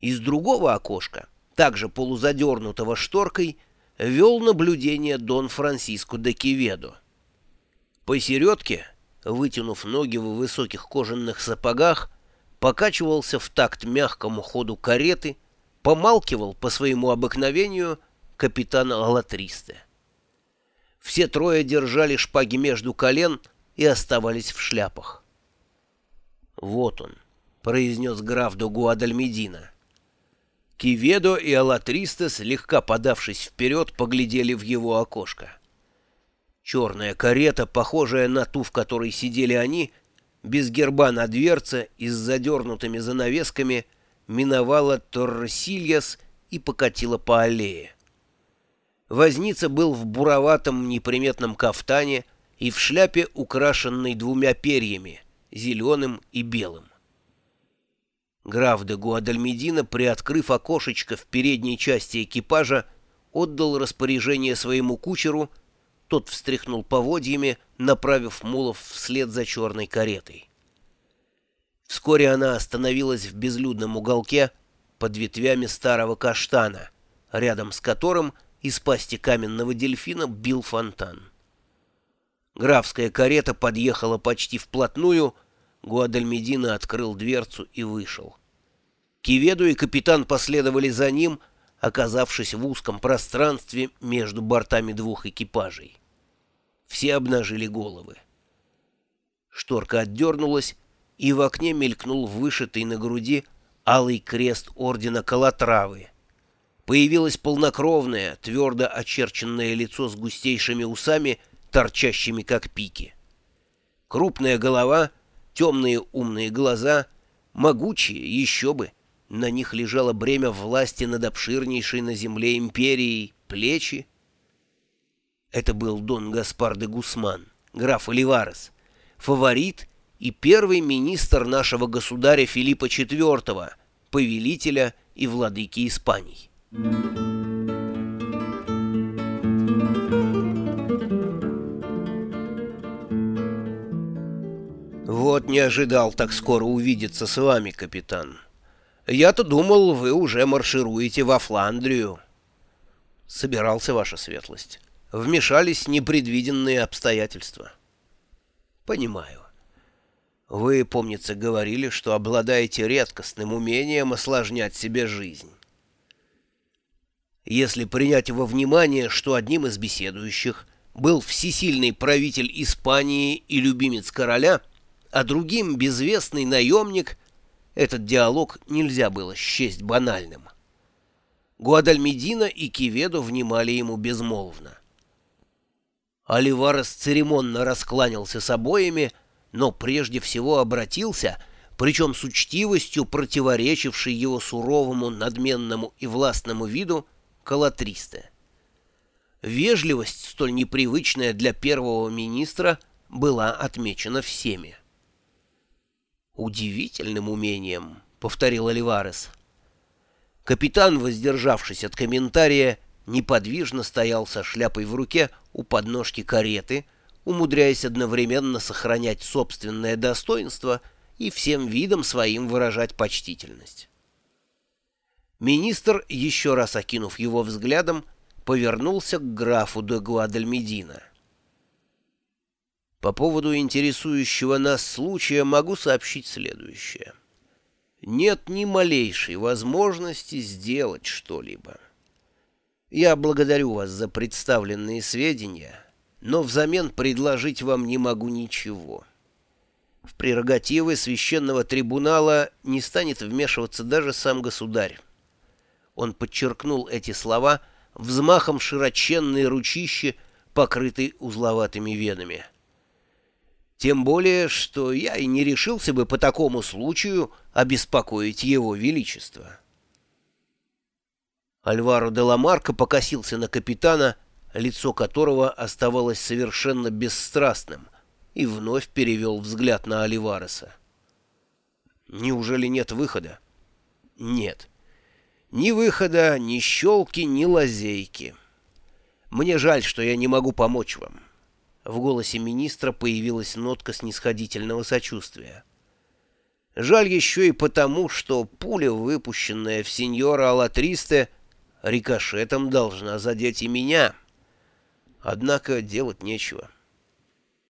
Из другого окошка, также полузадернутого шторкой, вел наблюдение Дон Франсиско де Киведо. Посередке, вытянув ноги в высоких кожаных сапогах, покачивался в такт мягкому ходу кареты, помалкивал по своему обыкновению капитан Алатристе. Все трое держали шпаги между колен и оставались в шляпах. «Вот он», — произнес граф до Гуадальмедина. Киведо и Алатристе, слегка подавшись вперед, поглядели в его окошко. Черная карета, похожая на ту, в которой сидели они, без герба на дверце и с задернутыми занавесками, миновала Торресильяс и покатила по аллее. Возница был в буроватом неприметном кафтане и в шляпе, украшенной двумя перьями, зеленым и белым. Граф де Гуадальмедина, приоткрыв окошечко в передней части экипажа, отдал распоряжение своему кучеру, тот встряхнул поводьями, направив мулов вслед за черной каретой. Вскоре она остановилась в безлюдном уголке под ветвями старого каштана, рядом с которым из пасти каменного дельфина бил фонтан. Графская карета подъехала почти вплотную, Гуадальмедина открыл дверцу и вышел. Киведу и капитан последовали за ним, оказавшись в узком пространстве между бортами двух экипажей. Все обнажили головы. Шторка отдернулась, и в окне мелькнул вышитый на груди алый крест ордена Калатравы. Появилось полнокровное, твердо очерченное лицо с густейшими усами, торчащими как пики. Крупная голова, темные умные глаза, могучие, еще бы. На них лежало бремя власти над обширнейшей на земле империей, плечи, это был Дон Гаспар де Гусман, граф Оливарес, фаворит и первый министр нашего государя Филиппа IV, повелителя и владыки Испании. «Вот не ожидал так скоро увидеться с вами, капитан. Я-то думал, вы уже маршируете во Фландрию». «Собирался, ваша светлость» вмешались непредвиденные обстоятельства. Понимаю. Вы, помнится, говорили, что обладаете редкостным умением осложнять себе жизнь. Если принять во внимание, что одним из беседующих был всесильный правитель Испании и любимец короля, а другим безвестный наемник, этот диалог нельзя было счесть банальным. Гуадальмедина и Киведо внимали ему безмолвно. Оливарес церемонно раскланялся с обоими, но прежде всего обратился, причем с учтивостью, противоречившей его суровому, надменному и властному виду, к. Вежливость, столь непривычная для первого министра, была отмечена всеми. «Удивительным умением», — повторил Оливарес. Капитан, воздержавшись от комментария, неподвижно стоял со шляпой в руке у подножки кареты, умудряясь одновременно сохранять собственное достоинство и всем видом своим выражать почтительность. Министр, еще раз окинув его взглядом, повернулся к графу де Гуадальмедина. По поводу интересующего нас случая могу сообщить следующее. Нет ни малейшей возможности сделать что-либо. Я благодарю вас за представленные сведения, но взамен предложить вам не могу ничего. В прерогативы священного трибунала не станет вмешиваться даже сам государь. Он подчеркнул эти слова взмахом широченной ручищи, покрытой узловатыми венами. Тем более, что я и не решился бы по такому случаю обеспокоить его величество». Альваро де Ламарко покосился на капитана, лицо которого оставалось совершенно бесстрастным, и вновь перевел взгляд на Оливареса. «Неужели нет выхода?» «Нет. Ни выхода, ни щелки, ни лазейки. Мне жаль, что я не могу помочь вам». В голосе министра появилась нотка снисходительного сочувствия. Жаль еще и потому, что пуля, выпущенная в сеньора Алатристе, рикошетом должна задеть и меня. Однако делать нечего.